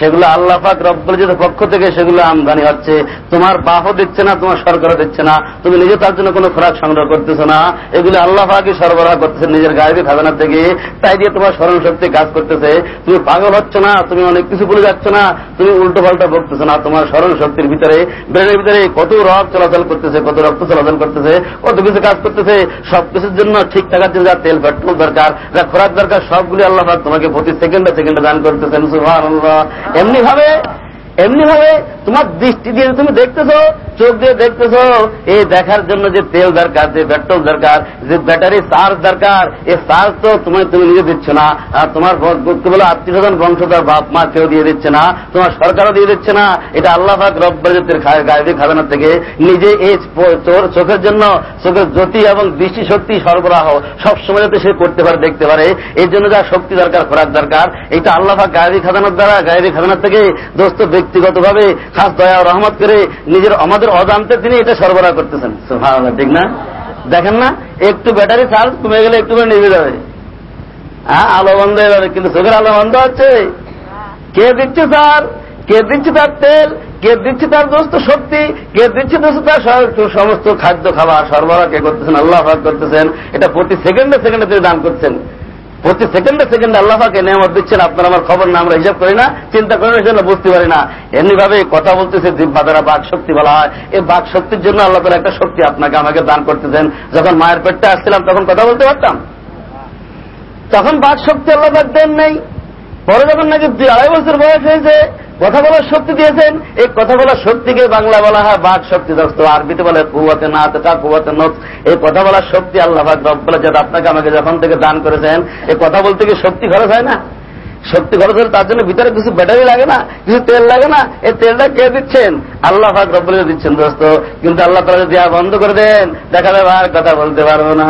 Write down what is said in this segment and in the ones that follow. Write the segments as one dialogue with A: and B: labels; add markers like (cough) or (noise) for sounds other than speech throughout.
A: সেগুলো আল্লাহ পাক রব্বুল যদি পক্ষ থেকে সেগুলো আমদানি হচ্ছে। তোমার বাপও দিচ্ছে না, তোমার সরকারও দিচ্ছে না। তুমি নিজে তার জন্য কোনো খোরাক সংগ্রহ করতেছো না। এগুলো আল্লাহ পাকই সরবরাহ করতেছে নিজের গায়েবী খাজানা থেকে। তাই দিয়ে তোমার স্মরণ শক্তি কাজ করতেছে। তুমি পাগল হচ্ছ না, তুমি অনেক কিছু ভুলে যাচ্ছ না, তুমি উল্টো পাল্টা বকতেছো না। তোমার স্মরণ শক্তির ভিতরে, ব্রেনের ভিতরে কত রক্ত চলাচল করতেছে, কত রক্ত চলাচল করতেছে, কত কিছু কাজ করতেছে। সবকিছুর জন্য ঠিক থাকার জন্য যা তেল, পেট্রোল দরকার, যা খোরাক দরকার, সবগুলি আল্লাহ তোমাকে প্রতি সেকেন্ডে সেকেন্ডে দান করতেছেন। সুবহানাল্লাহ। এমনি ভাবে এমনি ভাবে তোমার দৃষ্টি দিয়ে তুমি দেখতেছো, চোখ দিয়ে দেখতেছো এই দেখার জন্য যে তেল দরকার, যে পেট্রোল দরকার, যে ব্যাটারি চার্জ দরকার এই চার্জ তো তুমি তুমি নিজে দিচ্ছ না। আর তোমার বলে আত্মীয় স্বজন বংশধর, বাপ মা কেউ দিয়ে দিচ্ছে না। তোমার সরকারও দিয়ে দিচ্ছে না। এটা আল্লাহ রব্বাজের গায়েবী খাজানা থেকে নিজে এই চোখের জন্য চোখের জ্যোতি এবং দৃষ্টি শক্তি সরবরাহ সবসময় যাতে সে করতে পারে, দেখতে পারে। এই জন্য যা শক্তি দরকার, খোরাক দরকার, এটা আল্লাহ পাক গায়েবী খাজানার দ্বারা গায়েবী খাজানার থেকে দোস্ত ব্যক্তিগতভাবে খাস দয়া রহমত করে নিজের আমাদের অজান্তে তিনি এটা সরবরাহ করতেছেন। ঠিক না? দেখেন না, একটু ব্যাটারি চার্জ কমে গেলে একটু করে নিভে যাবে। হ্যাঁ আলো বন্ধ হয়ে যাবে, কিন্তু চোখের আলো বন্ধ হচ্ছে। কে দিচ্ছে স্যার? কে দিচ্ছে তার তেল? কে দিচ্ছে তার দোস্ত শক্তি? কে দিচ্ছে দোস্ত তার সমস্ত খাদ্য খাবার সরবরাহ কে করতেছেন? আল্লাহ করতেছেন। এটা প্রতি সেকেন্ডে সেকেন্ডে তিনি দান করছেন। প্রতি সেকেন্ডে সেকেন্ডে আল্লাহকে নেমত দিচ্ছেন, আপনার আমার খবর না, আমরা হিসাব করি না, চিন্তা করি না জন্য বুঝতে পারি না। এমনি ভাবে কথা বলতেছে জিব্বা বাক শক্তি বলা হয়। এই বাঘ শক্তির জন্য আল্লাহ তালা একটা শক্তি আপনাকে, আমাকে দান করতেছেন। যখন মায়ের পেটটা আসছিলাম, তখন কথা বলতে পারতাম? তখন বাঘ শক্তি আল্লাহ দেন নেই। পরে যখন নাকি দুই আড়াই বছর বয়স হয়েছে কথা বলার শক্তি দিয়েছেন, এই কথা বলার শক্তিকে বাংলা বলা হয় বাঘ শক্তি দোস্ত। আরবিতে বলে কুয়াতে না তা কুয়াতে নোট এই কথা বলার শক্তি আল্লাহ বলে যে আপনাকে আমাকে যখন থেকে দান করেছেন, এই কথা বলতে গিয়ে শক্তি খরচ হয় না? শক্তি খরচ হলে তার জন্য ভিতরে কিছু ব্যাটারি লাগে না, কিছু তেল লাগে না, এই তেলটা কে দিচ্ছেন? আল্লাহ ফাক রব্বুল দিচ্ছেন দোস্ত। কিন্তু আল্লাহ তালা যদি বন্ধ করে দেন, দেখা যাবে আর কথা বলতে পারব না।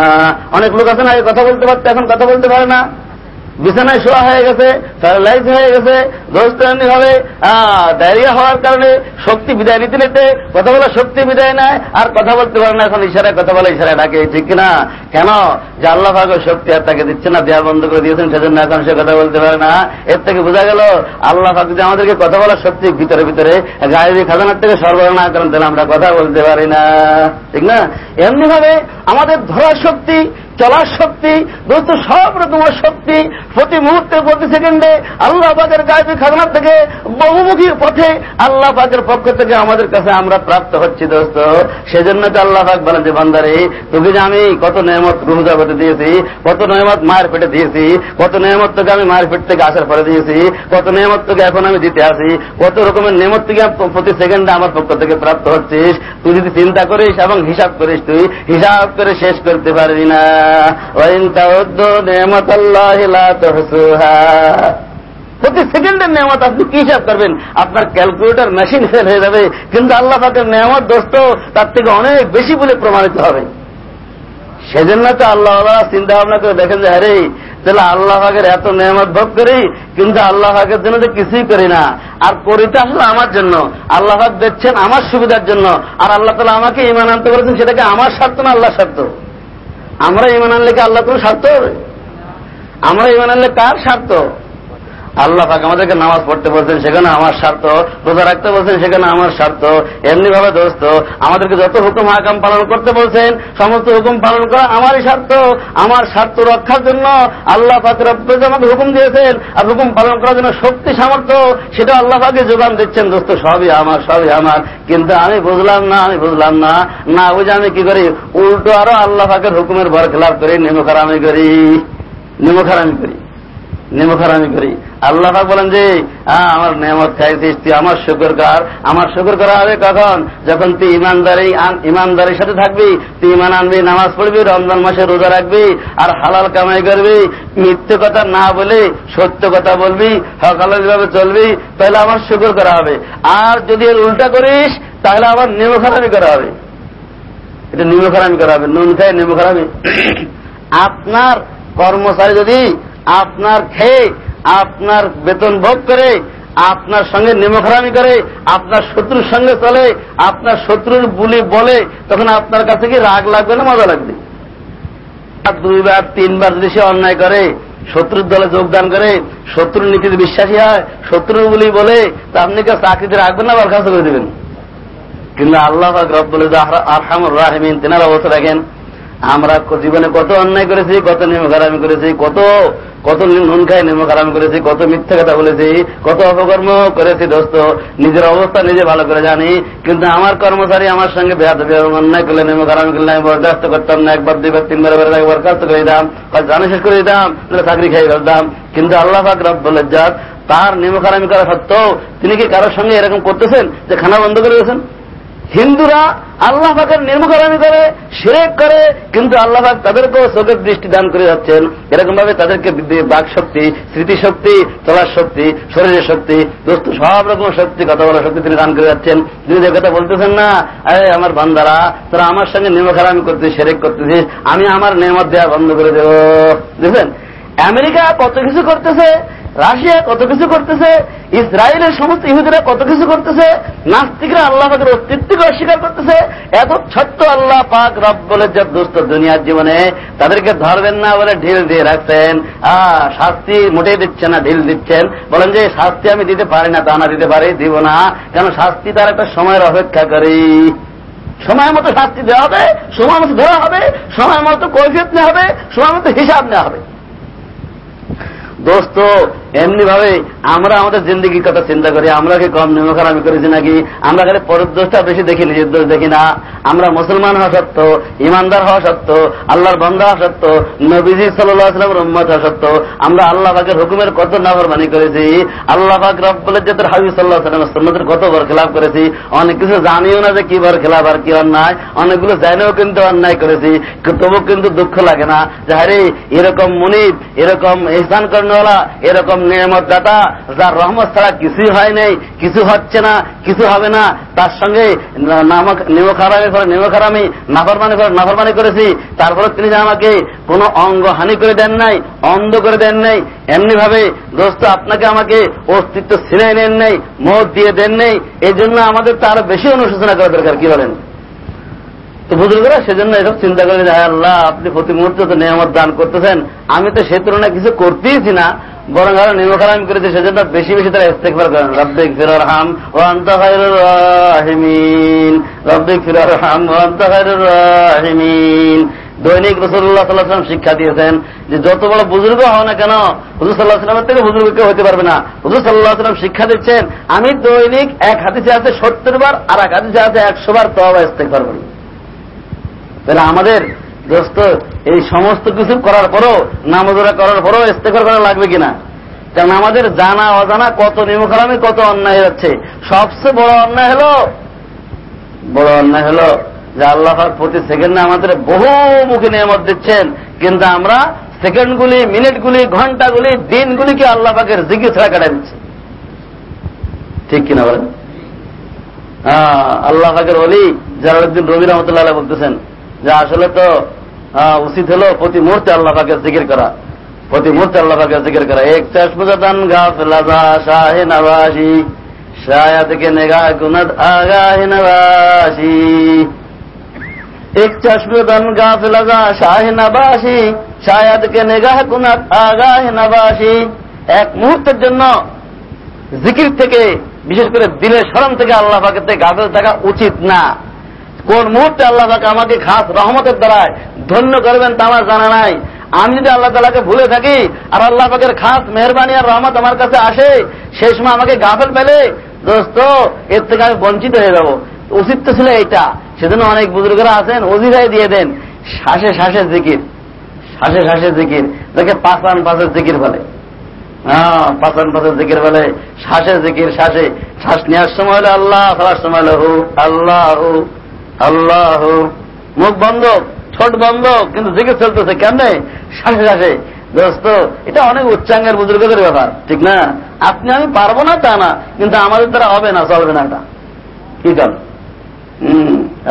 A: অনেক লোক আছে না কথা বলতে পারতে, এখন কথা বলতে পারে না। বিছানায় শোয়া হয়ে গেছে প্যারালাইজ হয়ে গেছে দোস্তানি হবে ডায়রিয়া হওয়ার কারণে শক্তি বিদায় নিতে নিতে কথা বলার শক্তি বিদায় নেয়, আর কথা বলতে পারে না, এখন ইশারায় কথা বলে, ইশারায় ডাকে ঠিক কিনা? কেন? যে আল্লাহ ভাগের শক্তি আর তাকে দিচ্ছে না দেওয়া বন্ধ করে দিয়েছেন, সেজন্য এখন সে কথা বলতে পারে না। এর থেকে বোঝা গেল, আল্লাহ ভাগ যে আমাদেরকে কথা বলার শক্তি ভিতরে ভিতরে গায়েবী খাজানার থেকে সরবরাহ না করেন, তাহলে আমরা কথা বলতে পারি না। ঠিক না? এমনি ভাবে আমাদের ধরার শক্তি চলার শক্তি দোস্ত সব রকমের শক্তি প্রতি মুহূর্তে, প্রতি সেকেন্ডে আল্লাহ পাকের গায়েবী খাজনার থেকে বহুমুখী পথে আল্লাহ পাকের পক্ষ থেকে আমাদের কাছে আমরা প্রাপ্ত হচ্ছি, দোস্ত। সেজন্য তো আল্লাহ পাক বলেন যে, বান্দারে, তোকে যে আমি কত নিয়মত রুহুজা পেটে দিয়েছি, কত নিয়মত মায়ের পেটে দিয়েছি, কত নিয়মত তোকে আমি মায়ের পেট থেকে আসার পরে দিয়েছি, কত নিয়মত তোকে এখন আমি দিতে আসি, কত রকমের নিয়মত থেকে প্রতি সেকেন্ডে আমার পক্ষ থেকে প্রাপ্ত হচ্ছিস। তুই যদি চিন্তা করিস এবং হিসাব করিস, তুই হিসাব করে শেষ করতে পারবি না। প্রতি সেকেন্ডের নেমত আপনি কি হিসাব করবেন? আপনার ক্যালকুলেটর মেশিন ফেল হয়ে যাবে। কিন্তু আল্লাহ পাকের নেমত দোস্ত, তার থেকে অনেক বেশি বলে প্রমাণিত হবে। সেজন্য তো আল্লাহ চিন্তা ভাবনা করে দেখেন যে, আরে, তাহলে আল্লাহ ভাগের এত নেয়ামত ভোগ করি, কিন্তু আল্লাহ ভাগের জন্য তো কিছুই করি না। আর করিতে আসলে আমার জন্য। আল্লাহ ভাগ দেখছেন আমার সুবিধার জন্য। আর আল্লাহ তালা আমাকে ইমান আনতে করেছেন সেটাকে আমার স্বার্থ না আল্লাহ স্বার্থ? আমরা ইমান আনলে কি আল্লাহ কোনো স্বার্থ হবে? আমরা ইমান আনলে কার স্বার্থ? আল্লাহ পাক আমাদেরকে নামাজ পড়তে বলছেন, সেখানে আমার স্বার্থ। রোজা রাখতে বলছেন, সেখানে আমার স্বার্থ। এমনি ভাবে দোস্ত, আমাদেরকে যত হুকুম হাকাম পালন করতে বলছেন, সমস্ত হুকুম পালন করা আমারই স্বার্থ। আমার স্বার্থ রক্ষার জন্য আল্লাহ পাকের আমাকে হুকুম দিয়েছেন, আর হুকুম পালন করার জন্য শক্তি, সামর্থ্য সেটা আল্লাহ পাকে যোগান দিচ্ছেন, দোস্ত, সবই আমার সবই আমার। কিন্তু আমি বুঝলাম না, আমি বুঝলাম না না বুঝে আমি কি করি? উল্টো আরও আল্লাহ পাকের হুকুমের বর খেলাপ করি, নেমখারামি করি নেমখারামি করি। নেমখারামি করি। আল্লাহ বলেন যে আমার নেমত খাইছিস তুই আমার শুকর কর আমার শুকর করা হবে কখন? যখন তুই ইমানদারি ইমানদারির সাথে থাকবি, তুই ইমান আনবি, নামাজ পড়বি, রমজান মাসে রোজা রাখবি, আর হালাল কামাই করবি, মিথ্যে কথা না বলে সত্য কথা বলবি হকালি চলবি, তাহলে আমার শুকর করা হবে। আর যদি এর উল্টা করিস, তাহলে আবার নেমখারামি করা হবে। এটা নিমখারামি করা হবে। নুন খায় নেমখারামি। (clears throat) আপনার কর্মচারী যদি আপনার খেয়ে, আপনার বেতন ভোগ করে, আপনার সঙ্গে নেমখরামি করে, আপনার শত্রুর সঙ্গে চলে, আপনার শত্রুর বুলি বলে, তখন আপনার কাছে কি রাগ লাগবে না মজা লাগবে? দুইবার, তিনবার যদি সে অন্যায় করে, শত্রুর দলে যোগদান করে, শত্রুর নীতিতে বিশ্বাসী হয়, শত্রুর বুলি বলে, তা আপনি কেউ চাকরিতে রাখবেন না, বরখাস্ত করে দেবেন? কিন্তু আল্লাহ রব্বুল আরহামুর রাহমিন, তেনার অবস্থা দেখেন আমরা জীবনে কত অন্যায় করেছি, কত নিয়মকারামি করেছি, কত কত নুন খাই নিয়মকারামি করেছি, কত মিথ্যা কথা বলেছি, কত অপকর্ম করেছি দোস্ত, নিজের অবস্থা নিজে ভালো করে জানি, কিন্তু আমার কর্মচারী আমার সঙ্গে বেহাত অন্যায় করলে নিয়মকারামি করলে আমি বরদাস্ত করতাম না, একবার, দুইবার, তিনবার একবার বরখাস্ত করে দিতাম জানে শেষ করে দিতাম চাকরি খাই ফেলতাম, কিন্তু আল্লাহ পাক রব্বুল তার নিয়মকারামি করা সত্ত্বেও তিনি কি কারোর সঙ্গে এরকম করতেছেন যে খানা বন্ধ করে দিয়েছেন? হিন্দুরা আল্লাহ পাকের নির্মকরামি করে সেরেক করে, কিন্তু আল্লাহ পাক তাদেরকেও চোখের দৃষ্টি দান করে যাচ্ছেন। এরকম ভাবে তাদেরকে বাক শক্তি স্মৃতিশক্তি চলার শক্তি শরীরের শক্তি, দোস্ত সব রকম শক্তি, কথা বলার শক্তি তিনি দান করে যাচ্ছেন। তিনি যে কথা বলতেছেন না, আরে আমার বান্দারা, তোরা আমার সঙ্গে নির্মখারামি করতে সেরেক করতেছিস, আমি আমার নেমত দেওয়া বন্ধ করে দেব। বুঝলেন আমেরিকা কত কিছু করতেছে রাশিয়া কত কিছু করতেছে, ইসরায়েলের সমস্ত ইহুদিরা কত কিছু করতেছে, নাস্তিকরা আল্লাহ পাকের অস্তিত্বকে অস্বীকার করতেছে, এত ছোট্ট আল্লাহ পাক রব বলে যে দুস্থ দুনিয়ার জীবনে তাদেরকে ধরবেন না বলে ঢিল দিয়ে রাখছেন। শাস্তি মোটেই দিচ্ছেন না, ঢিল দিচ্ছেন। বলেন যে শাস্তি আমি দিতে পারি না, তা না, দিতে পারি, দিব না। কেন শাস্তি তার একটা সময়ের অপেক্ষা করি। সময় মতো শাস্তি দেওয়া হবে সময় মতো ধরা হবে সময় মতো কৈফিয়ত নেওয়া হবে সময় মতো হিসাব নেওয়া হবে। দোস্ত এমনি ভাবে আমরা আমাদের জিন্দগির কথা চিন্তা করি, আমরা কি কম নিমখারামি করেছি নাকি? আমরা খালি পরের দোষটা বেশি দেখি, নিজের দোষ দেখি না। আমরা মুসলমান হওয়া সত্য ইমানদার হওয়া সত্য আল্লাহর বন্ধ হওয়া সত্য নবীজি সাল্লাহামের উম্মত হওয়া সত্য আমরা আল্লাহ পাকের হুকুমের কত নাফরমানি করেছি, আল্লাহ পাক রব্বুলের জাতের হাবিব সাল্লাহ সাল্লামের সন্ন্যতের কত বার খেলাফ করেছি, অনেক কিছু জানিও না যে কি বার খেলাফ আর কি অন্যায়, অনেকগুলো জানেও কিন্তু অন্যায় করেছি তবু কিন্তু দুঃখ লাগে না যে আরে এরকম মুনিব, এরকম ইহসান কর্ণওয়ালা, এরকম নিয়ামত দাতা যার রহমত ছাড়া কিছুই হয় নাই, কিছু হচ্ছে না, কিছু হবে না, তার সঙ্গে নিমখারামি করে নিমখারামি নাফরমানি করে নাফরমানি করেছি, তারপরে তিনি আমাকে কোনো অঙ্গ হানি করে দেন নাই, অন্ধ করে দেন নাই এমনি ভাবে দোস্ত আপনাকে আমাকে অস্তিত্ব ছিনে নেন নাই মত দিয়ে দেন নেই এই জন্য আমাদের তার বেশি অনুশোচনা করা দরকার, কি বলেন? তো বুজুর্গরা সেজন্য এসব চিন্তা করে যে আল্লাহ, আপনি প্রতি মুহূর্তে তো নিয়ামত দান করতেছেন। আমি তো সে তুলনায় কিছু করতেইছি না। বরং আরও নিমখারাম করেছে, সেজন্য বেশি বেশি তারা ইস্তেকবার করেন। রব্বিক ফিরার হাম ও রাহিমিন। রব্বিক ফিরার হাম ও রাহিমিন। দৈনিক রসুল্লাহ সাল্লাহাম শিক্ষা দিয়েছেন যে, যত বড় বুজুর্গ হও না কেন, হুজুর সাল্লাহ সাল্লামের থেকে বুজুর্গ কেউ হতে পারবে না। হুজুর সাল্লাহ সাল্লাম শিক্ষা দিচ্ছেন, আমি দৈনিক এক হাতিসে আছে সত্তর বার আর এক হাতিসে আছে একশো বার তো ইস্তেকবার করি। তাহলে আমাদের দোস্ত, এই সমস্ত কিছু করার পরও, নামজোরা করার পরও ইস্তেফার করা লাগবে কিনা? কারণ আমাদের জানা, অজানা কত নিমখালামে কত অন্যায় হচ্ছে সবচেয়ে বড় অন্যায় হলো, বড় অন্যায় হলো যে আল্লাহ প্রতি সেকেন্ডে আমাদের বহুমুখী নিয়ামত দিচ্ছেন, কিন্তু আমরা সেকেন্ডগুলি মিনিটগুলি, ঘন্টাগুলি, দিনগুলিকে আল্লাহ পাকের জিজ্ঞে ছাড়া কাটাই দিচ্ছি। ঠিক কিনা বলেন? আল্লাহ পাকের অলি একদিন রবি রহমতুল্লাহ বলতেছেন যে আসলে তো উচিত হলো প্রতি মুহূর্তে আল্লাহ পাকে জিকির করা। প্রতি মুহূর্তে আল্লাহ পাকে জিকির করা। এক চাষমুজাদান গাফলাজা শাহে নবাসী শায়াদ কে নেগা গুনদ আগাহে নবাসী এক চশমদান গাফলাজা শাহে নবাসী শায়াদ কে নেগাহ গুনদ আগাহে নবাসী এক মুহূর্তের জন্য জিকির থেকে, বিশেষ করে দিনের স্মরণ থেকে আল্লাহ থেকে গাফেল থাকা উচিত না। কোন মুহূর্তে আল্লাহ তাকে আমাকে খাস রহমতের দ্বারায় ধন্য করবেন তা আমার জানা নাই। আমি যদি আল্লাহ তালাকে ভুলে থাকি আর আল্লাহ পাকের খাস মেহরবানি আর রহমত আমার কাছে আসে সেই সময় আমাকে গাফেল পেলে দোস্ত, এর থেকে আমি বঞ্চিত হয়ে যাব। উচিত তো ছিল এইটা। সেজন্য অনেক বুজুর্গরা আছেন অজিরাই দিয়ে দেন। শ্বাসে শ্বাসের জিকির। শ্বাসে শ্বাসের জিকির। তাকে পাঁচান পাঁচের জিকির বলে। হ্যাঁ পাঁচান পাঁচের জিকির বলে। শ্বাসের জিকির, শ্বাসে। শ্বাস নেওয়ার সময় হলে আল্লাহ ফেলার সময় হলে আল্লাহ। আল্লাহ, মুখ বন্ধ ছোট বন্ধ, কিন্তু জিজ্ঞেস চলতেছে কেমনে? শ্বাসে শ্বাসে। দোস্ত, এটা অনেক উচ্চাঙ্গের বুজুর্গদের ব্যাপার, ঠিক না? আপনি আমি পারব না তা না, কিন্তু আমাদের দ্বারা হবে না, চলবে না এটা। কি কাল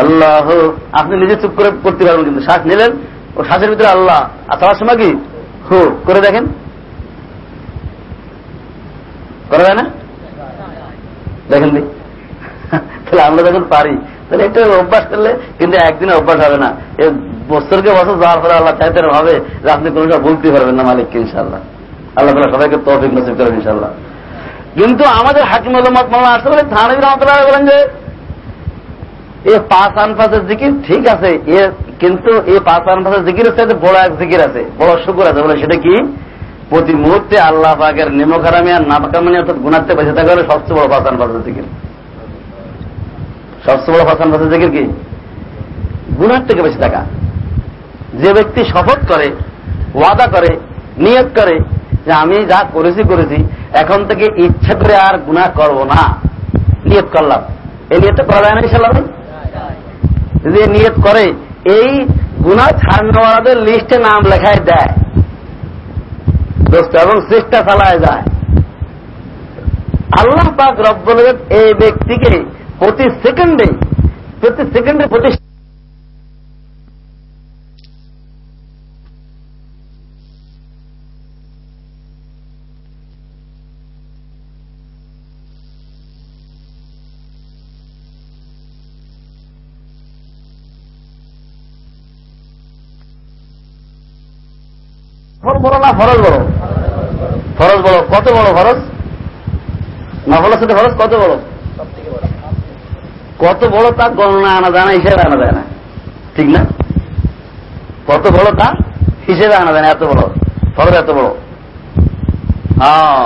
A: আল্লাহ, আপনি নিজে চুপ করে করতে পারবেন কিন্তু শ্বাস নিলেন, ও শ্বাসের ভিতরে আল্লাহ। আর তার সময় কি? হু, করে দেখেন। করে দেয় না? দেখেন তাহলে আমরা যখন পারি তাহলে একটু অভ্যাস করলে কিন্তু একদিনে অভ্যাস হবে না। বছরকে বছর যাওয়ার পরে আল্লাহ চাইতে ভাবে যে আপনি কোনটা বলতে পারবেন না মালিককে ইনশাল্লাহ আল্লাহ তালা সবাইকে তফিক নসিব করেন ইনশাল্লাহ কিন্তু আমাদের হাকিম মত মামলা আসতে বলে থানবী রহমতুল্লাহ বলেন যে, এ পাঁচ আনফাসের জিকির ঠিক আছে, এ কিন্তু এই পাঁচ আনফাসের জিকিরের সাথে বড় এক জিকির আছে, বড় শুকুর আছে। বলে সেটা কি? প্রতি মুহূর্তে আল্লাহ পাকের নেমখারামি আর নাপাকামানি অর্থাৎ গুণাতে বেঁচে থাকা হলে সবচেয়ে বড় পাঁচ আনফাসের জিকির। সবচেয়ে বড় পাঁচ আনফাসের জিকির কি? গুণার থেকে বেশি থাকা যে ব্যক্তি শপথ করে, ওয়াদা করে নিয়ত করে যে আমি যা করেছি করেছি, এখন থেকে ইচ্ছে করে আর গুণা করব না। নিয়ত করলাম। এই নিয়তটা করা যায় না ইনশাল্লাহ যদি নিয়ত করে, এই গুণা ছাড়নেওয়ালাদের লিস্টে নাম লেখায় দেয়। দোস্ত, এবং চেষ্টা চালায় যায়। আল্লাহ পাক রব্বুল এই ব্যক্তিকে প্রতি সেকেন্ডে প্রতি সেকেন্ডে প্রতি বড় না ফরজ বড় ফরজ বড় কত বড় ফরজ? না নফলের সাথে ফরজ কত বড় কত বড় তা গণনা আনা যায় না, হিসেবে আনা যায় না। ঠিক না? কত বড় তা হিসেবে আনা যায় না, এত বড়। ফরজ এত বড়। হ্যাঁ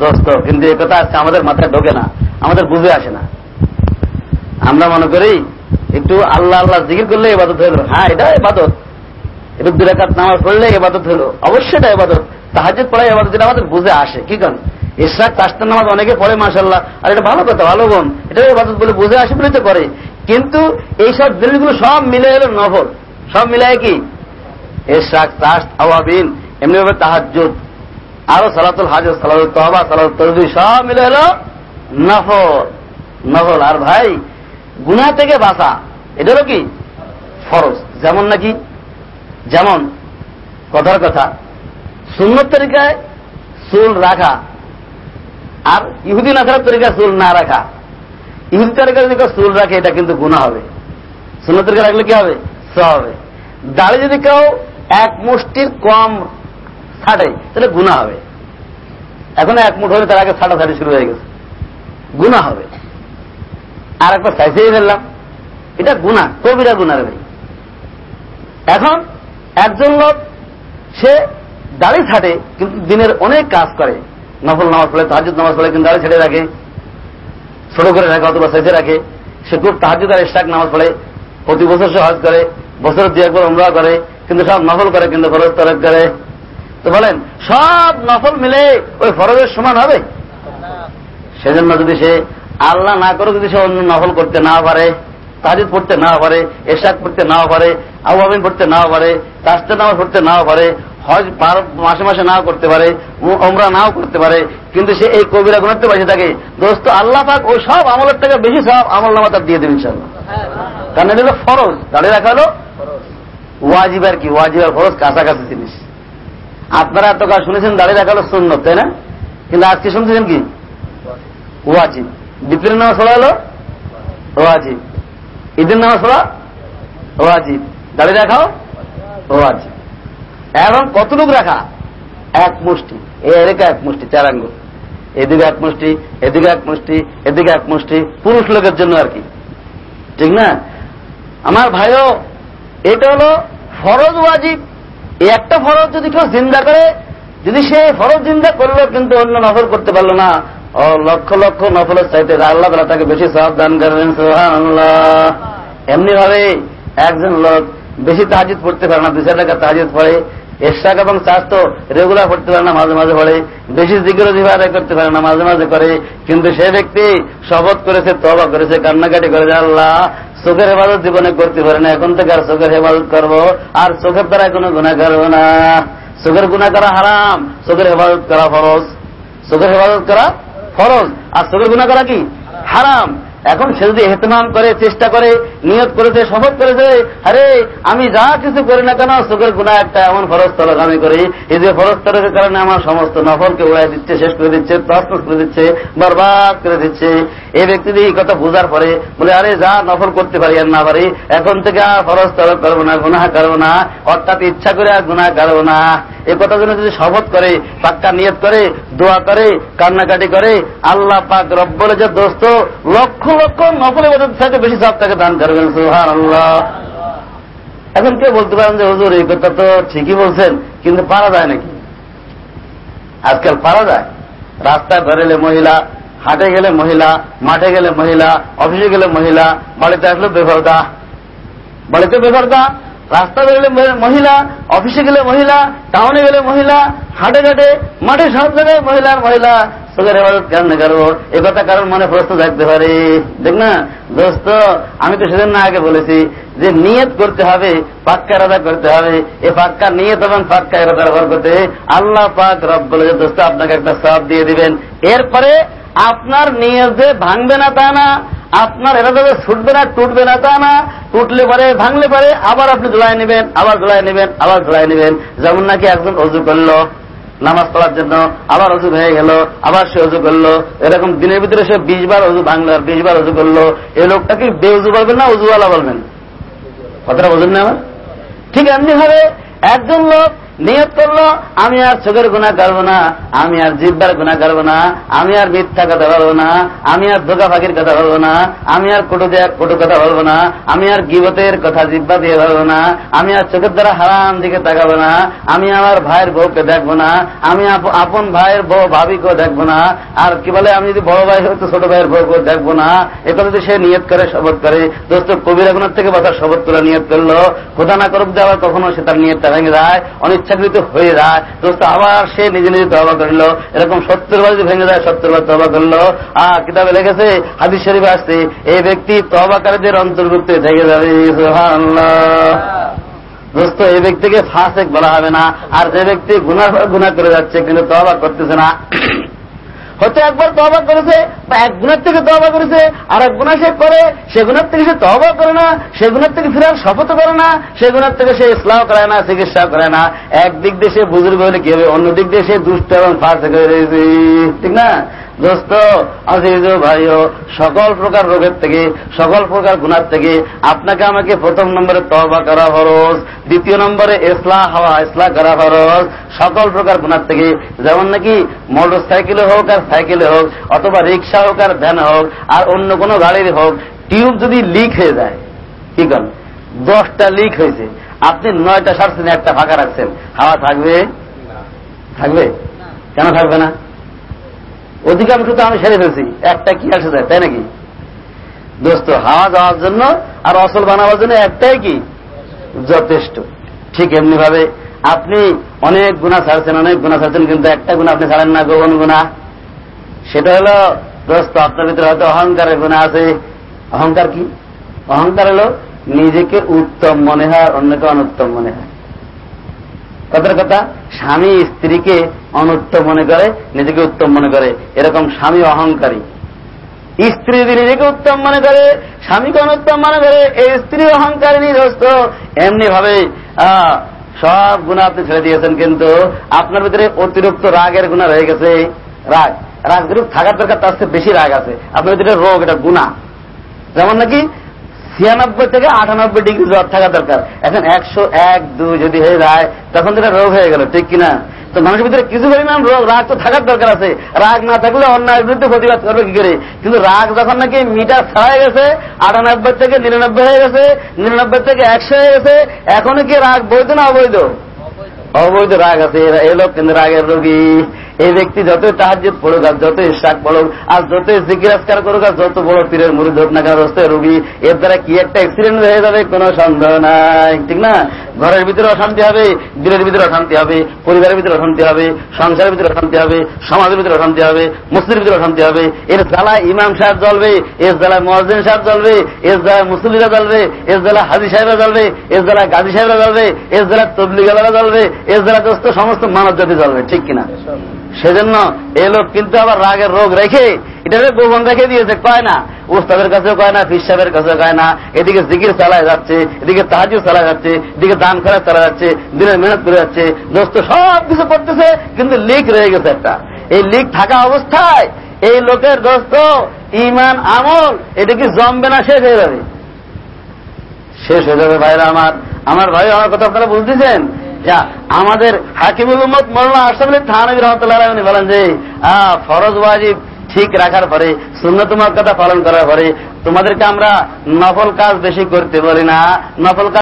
A: দোস্ত, কিন্তু এই কথা আজকে আমাদের মাথায় ঢোকে না, আমাদের বুঝে আসে না। আমরা মনে করি একটু আল্লাহ আল্লাহ জিকির করলে এবাদত হইল হ্যাঁ এটা এবাদত একটু দুরাকাত নামাজ পড়লে এবাদত হলো। অবশ্যই এটা এবাদত তাহাজের পড়াই এবাদত যেটা আমাদের বুঝে আসে। কি কারণ? ইসরাক কাস্তার নামাজ অনেকে পড়ে মাসাল্লাহ আর এটা ভালো কথা, ভালো গুণ। এটা এবাদত বলে বুঝে আসে বলে করে কিন্তু এইসব জিনিসগুলো সব মিলে এলো নফল। সব মিলায় কি? এশরাক তাস্ত, আওয়াবিন, এমনি ভাবে তাহাজুদ আরও সালাতুল হাজ, সালাতুল তহবা সালাতুল তরজু সব মিলে এলো নফল। নফল। আর ভাই গুনা থেকে বাঁচা, এটা হলো কি? ফরজ। যেমন নাকি? যেমন, কথার কথা। সুন্নত তরিকায় চুল রাখা আর ইহুদি না নাসার তরিকায় চুল না রাখা। ইহুদি তরিকা যদি কেউ চুল রাখে, এটা কিন্তু গুণা হবে। সুন্নত তরিকা রাখলে কি হবে? স হবে। দাড়ি যদি কেউ এক মুষ্টির কম ছাড়ে তাহলে গুণা হবে। এখন এক মুঠ হলে তার আগে ছাড়া ছাড়ি শুরু হয়ে গেছে। গুণা হবে। আর একবার চাইছেই ফেললাম। এটা গুণা কবিরা গুণার ভাই এখন একজন লোক, সে দাড়ি ছাটে, কিন্তু দিনের অনেক কাজ করে। নফল নামাজ পড়ে তাহাজুদ নামাজ পড়ে, কিন্তু দাড়ি ছেড়ে রাখে, ছোট করে রাখে অথবা সেজে রাখে, সে খুব তাহাজুদ আর ইস্টাক নামাজ পড়ে, প্রতি বছর সে হজ করে বছর দু একবার উমরা করে, কিন্তু সব নফল করে, কিন্তু ফরজ তরক করে। তো বলেন, সব নফল মিলে ওই ফরজের সমান হবে? সেজন্য যদি সে আল্লাহ না করে যদি সে অন্য নফল করতে না পারে তাজিদ পড়তে না পারে এশাক পড়তে না পারে আউআমিন পড়তে না পারে তাস্তে নামাজ পড়তে না পারে হজ মাসে মাসে নাও করতে পারে ওমরা নাও করতে পারে, কিন্তু সে এই কবিরা গুণাতে বাঁচে থাকে। দোস্ত, আল্লাহ পাক ওই সব আমলের থেকে বেশি সব আমল নামা তার দিয়ে দেবে ইনশাল্লাহ কারণ এটা ফরজ। দাঁড়িয়ে রাখা হলো, ওয়াজিব আর কি, ওয়াজিব আর ফরজ কাছাকাছি জিনিস। আপনারা এত কাজ শুনেছেন দাঁড়িয়ে রাখা হলো তাই না? কিন্তু আজকে শুনতেছেন কি? ওয়াজিব। দ্বিতীয় নামাজ পড়া হলো ওয়াজিব। ঈদের নামাজ পড়া ওয়াজিব। দাঁড়িয়ে রাখাও ওয়াজিব। এখন কতটুকু রাখা? এক মুষ্টি। এদিকে এক মুষ্টি, চার আঙ্গুল। এদিকে এক মুষ্টি, এদিকে এক মুষ্টি, এদিকে এক মুষ্টি, পুরুষ লোকের জন্য আর কি। ঠিক না? আমার ভাইও, এটা হলো ফরজ ওয়াজিব। এই একটা ফরজ যদি কেউ জিন্দা করে, যদি সে ফরজ জিন্দা করল, কিন্তু অন্য নফল করতে পারল না, ও লক্ষ লক্ষ নফলের চাইতে আল্লাহ তালা তাকে বেশি সব দান করেন এমনি ভাবে একজন লোক বেশি তাহাজিদ পড়তে পারে না, দুই টাকা তাহাজিদ পড়ে এশাক এবং চাষ তো রেগুলার পড়তে পারে না, মাঝে মাঝে পড়ে বেশি জিজ্ঞেস আদায় করতে পারে না, মাঝে মাঝে করে। কিন্তু সে ব্যক্তি শপথ করেছে তবা করেছে, কান্নাকাটি করে আল্লাহ, চোখের হেফাজত জীবনে করতে পারে না। এখন থেকে আর চোখের হেফাজত করব। আর চোখের দ্বারা কোনো গুণা করব না। চোখের গুণা করা হারাম। চোখের হেফাজত করা ফরজ। চোখের হেফাজত করা ফরজ। আর চোখের গুণা করা কি? হারাম। এখন সে যদি এহতেমাম করে, চেষ্টা করে, নিয়ত করেছে, শপথ করেছে, আরে, আমি যা কিছু করি না কেন, চোখের গুণা একটা এমন ফরজ তরক আমি করি, এই যে ফরজ তরকের কারণে আমার সমস্ত নফলকে উড়াই দিচ্ছে, শেষ করে দিচ্ছে তস্ত করে দিচ্ছে, বরবাদ করে দিচ্ছে। এই ব্যক্তি এই কথা বোঝার পরে বলে, আরে, যা নফল করতে পারি আর না পারি, এখন থেকে আর ফরজ তরক করব না, গুনাহ করব না, অর্থাৎ ইচ্ছা করে আর গুনাহ করব না। এ কথা জন্য যদি শপথ করে, পাক্কা নিয়ত করে, দোয়া করে, কান্নাকাটি করে, আল্লাহ পাক রব্বরে যে দোস্ত, লক্ষ লক্ষ নকল এবাদত থেকে বেশি সব তাকে দান করবেন সুহান এখন কেউ বলতে পারেন যে, হুজুর, এই কথা তো ঠিকই বলছেন, কিন্তু পারা যায় নাকি? আজকাল পারা যায়। রাস্তায় বেরোলে মহিলা, হাটে গেলে মহিলা, মাঠে গেলে মহিলা, অফিসে গেলে মহিলা, বাড়িতে আসলে বেফরদা। বাড়িতে বেফরদা। রাস্তা বেরোলে মহিলা, অফিসে গেলে মহিলা, টাউনে গেলে মহিলা, হাটে ঘাটে, মাঠে সব জায়গায় মহিলার মহিলা। চোখের হেফাজত কেন করব? এ কথা কারণ মনে প্রশ্ন থাকতে পারে। দেখ না, দোস্ত, আমি তো সেদিন না আগে বলেছি যে নিয়ত করতে হবে, পাক্কা এরাদা করতে হবে। এ পাক্কা নিয়ত এবং পাক্কা এরাদা ব্যবহার করতে আল্লাহ পাক রব বলে যে দোস্ত আপনাকে একটা সব দিয়ে দিবেন। এরপরে আপনার নিয়তে ভাঙবে না তা না, আপনার এরা তবে ছুটবে না, টুটবে না তা না, টুটলে পারে ভাঙলে পারে আবার আপনি ধুলাই নেবেন, আবার ধুলাই নেবেন, আবার ধুলাই নেবেন। যেমন নাকি একজন অজু করল। নামাজ পড়ার জন্য আবার অজু হয়ে গেল, আবার সে অজু করল। এরকম দিনের ভিতরে সে বিশ বার অজু ভাঙলো আর বিশ বার অজু করল। এই লোকটাকে বেউজু বলবেন না অজুওয়ালা বলবেন? কথাটা বলবেন না ঠিক এমনি ভাবে একজন লোক নিয়ত করল, আমি আর চোখের গুণা করব না, আমি আর জিব্বার গুণা করব না, আমি আর মিথ্যা কথা বলব না, আমি আর ধোকা ফাঁকির কথা বলব না, আমি আর কটু কটু কথা বলব না, আমি আর গিবতের কথা জিব্বা দিয়ে বলব না, আমি আর চোখের দ্বারা হারাম দিকে তাকাবো না, আমি আমার ভাইয়ের বউকে দেখব না, আমি আপন ভাইয়ের বউ ভাবিকেও দেখব না, আর কি বলে, আমি যদি বড় ভাই হয়তো ছোট ভাইয়ের বউকেও দেখব না। এটা যদি সে নিয়ত করে, শপথ করে, দোস্ত কবিরা গুণার থেকে বাতার শপথ করে নিয়ত করল, খোদা না করুক যে আবার কখনো সে তার নিয়তটা ভেঙে যায় অনিচ্ছা ইচ্ছাকৃত হয়ে যায়। দোস্ত, আবার সে নিজে নিজে তবা করল। এরকম সত্তর যদি ভেঙে যায়, সত্তর বার তবা করল। আর কিতাবে লেগেছে হাদিস শরীফ আসছে, এই ব্যক্তি তবাকারীদের অন্তর্ভুক্ত থেকে যাবে। দোস্ত, এই ব্যক্তিকে ফাঁসেক বলা হবে না। আর যে ব্যক্তি গুণা গুণা করে যাচ্ছে, কিন্তু তবা করতেছে না। হয়তো একবার তবা করেছে বা এক গুণার থেকে তবা করেছে আর এক গুণা সে করে, সে গুণের থেকে সে তবা করে না, সে গুণের থেকে ফিরার শপথ করে না, সে গুণের থেকে সে ইসলাম করে না, চিকিৎসা করে না। একদিক দিয়ে সে বুজুর্গ হলে কি হবে? অন্য দিক দিয়ে সে দুষ্ট এবং করে ঠিক না? দোস্ত আজিজ ভাইও সকল প্রকার রোগের থেকে সকল প্রকার গুণার থেকে আপনাকে আমাকে প্রথম নম্বরে তবা করা ফরজ দ্বিতীয় নম্বরে এসলা হওয়া ইসলাহ করা ফরজ সকল প্রকার গুণার থেকে যেমন নাকি মোটর সাইকেলে হোক আর সাইকেলে হোক অথবা রিক্সা হোক আর ভ্যান হোক আর অন্য কোনো গাড়ির হোক টিউব যদি লিক হয়ে যায় কি করেন দশটা লিক হয়েছে আপনি নয়টা সারছেন একটা ফাঁকা রাখছেন হাওয়া থাকবে? থাকবে? কেন থাকবে না? অধিকাংশ তো আমি সেরে ফেলছি। একটা কি আসে যায়, তাই নাকি? দোস্ত, হাওয়া যাওয়ার জন্য আর অসল বানাবার জন্য একটাই কি? যথেষ্ট। ঠিক এমনি ভাবে আপনি অনেক গুণা ছাড়ছেন অনেক গুণা ছাড়ছেন কিন্তু একটা গুণা আপনি ছাড়েন না, গোপন গুণা সেটা হলো, দোস্ত, আপনার ভিতরে হয়তো অহংকারের গুণা আছে। অহংকার কি? অহংকার হলো নিজেকে উত্তম মনে হয় অন্যকে অনুত্তম মনে হয়। কথার কথা, স্বামী স্ত্রীকে অনুত্তম মনে করে, নিজেকে উত্তম মনে করে। এরকম স্বামী অহংকারী। স্ত্রী যদি নিজেকে উত্তম মনে করে, স্বামীকে অনুত্তম মনে করে, এই স্ত্রী অহংকারী দোস্ত এমনি ভাবে সব গুণা আপনি ছেড়ে দিয়েছেন কিন্তু আপনার ভিতরে অতিরিক্ত রাগের গুণা রয়ে গেছে। রাগ। রাগ থাকার দরকার, তার বেশি রাগ আছে। আপনার ভিতরে রোগ, এটা গুণা। যেমন নাকি ছিয়ানব্বই থেকে আটানব্বই ডিগ্রি জ্বর থাকা দরকার। এখন একশো এক, দুই যদি হয়ে যায়, তখন তো রোগ হয়ে গেল, ঠিক কিনা? তো মানুষের ভিতরে কিছু পরিমাণ রোগ, রাগ তো থাকার দরকার আছে। রাগ না থাকলে অন্যায় বিরুদ্ধে প্রতিবাদ করবে কি করে? কিন্তু রাগ যখন নাকি মিটার ছাড়াই গেছে, আটানব্বই থেকে নিরানব্বই হয়ে গেছে, নিরানব্বই থেকে একশো হয়ে গেছে, এখনও কি রাগ বৈধ না অবৈধ? অবৈধ। রাগ আছে এ লোক কিন্তু রাগের রোগী। এই ব্যক্তি যতই তাহাজ পড়ুক আর যতই শাক পড়ুক, আর যতই জিজ্ঞাসকার করুক, আর যত বড় পীরের মুড়ি ধোক না কেন, রস্তে রুগী এর দ্বারা কি একটা অ্যাক্সিডেন্ট হয়ে যাবে কোনো সন্দেহ নাই, ঠিক না? ঘরের ভিতরে অশান্তি হবে দিনের ভিতরে অশান্তি হবে, পরিবারের ভিতরে অশান্তি হবে, সংসারের ভিতরে অশান্তি হবে, সমাজের ভিতরে অশান্তি হবে, মুসলিমের ভিতরে অশান্তি হবে, এর জ্বালায় ইমাম সাহেব জ্বলবে, এর জ্বালায় মহাজিন সাহেব জ্বলবে, এর জ্বালায় মুসলিরা জ্বলবে, এর জ্বালায় হাজি সাহেবরা জ্বলবে, এর জ্বালায় গাজী সাহেবরা জ্বলবে, এর জ্বালায় তবলিগালারা জ্বলবে, এর জ্বালায় দোস্ত সমস্ত মানব জাতি জ্বলবে, ঠিক কিনা? সেজন্য এ লোক কিন্তু আবার রাগের রোগ রেখে এটা গোপন রেখে দিয়েছে, কয় না? উস্তাদের কাছেও কয় না, ফির সাহেবের কাছেও কয় না, এদিকে জিকির চালায় যাচ্ছে, এদিকে তাহাজু চালা যাচ্ছে, এদিকে দান খরা চালা যাচ্ছে, দিনের মেহনত করে যাচ্ছে, দোস্ত সব কিছু করতেছে, কিন্তু লিক রয়ে গেছে একটা। এই লিক থাকা অবস্থায় এই লোকের দোস্ত ইমান আমল, এটা কি জমবে না শেষ হয়ে যাবে? শেষ হয়ে যাবে ভাইরা আমার। আমার ভাই আমার কথা আপনারা বুঝতেছেন? আমাদের হাকিমুল উম্মদ মোল্লা আশরাফুল থানবী রহমতুল্লাহ উনি বলেন যে ফরজ ওয়াজিব ঠিক রাখার পরে, সুন্নত কথা পালন করার পরে, তোমাদেরকে আমরা নফল কাজ বেশি করতে বলি না, নফল কাজ